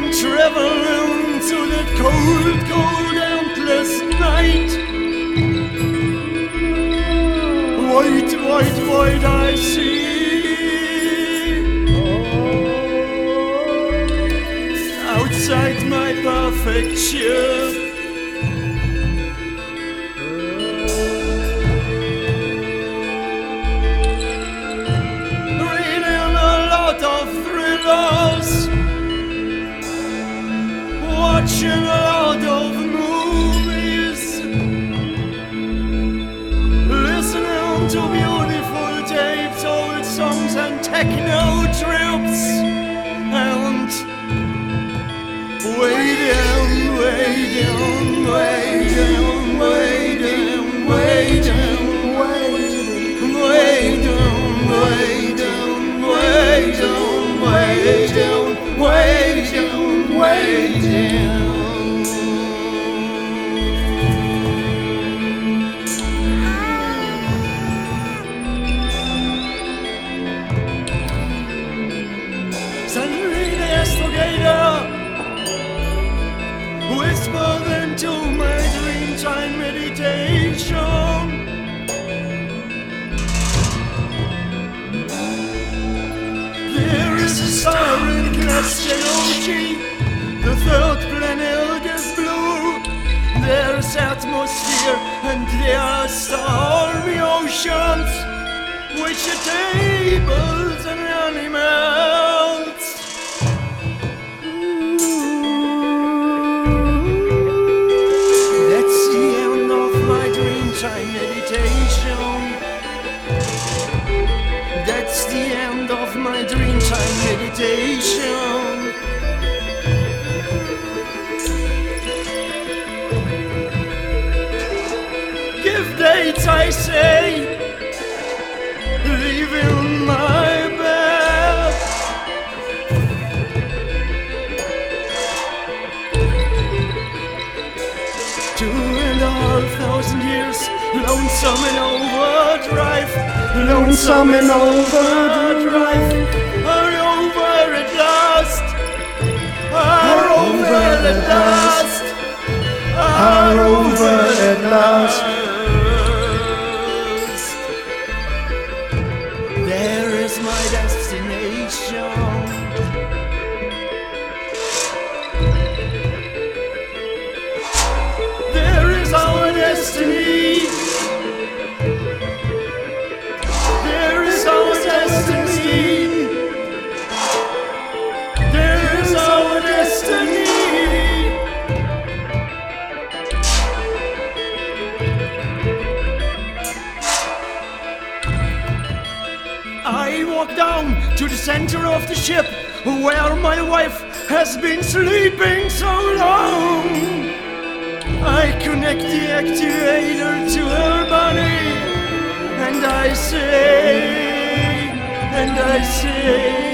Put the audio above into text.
time travel into that cold, cold, endless night. White, white, white, I see. Outside my perfect ship. Lot of movies. Listening to beautiful tapes, old songs and techno trips. And waiting, waiting, waiting, waiting, waiting, waiting, waiting, waiting, waiting, waiting, waiting. Suddenly the astrogator whispered into my dreamtime meditation. There is a star in Glaciology, the third planet is blue. There's atmosphere and there are stormy oceans, which are tables and animals. Dreamtime meditation. That's the end of my dreamtime meditation. Give dates, I say, lonesome in overdrive, lonesome in overdrive, are over at last, are over at Walk down to the center of the ship where my wife has been sleeping so long. I connect the actuator to her body, and I say, and I say.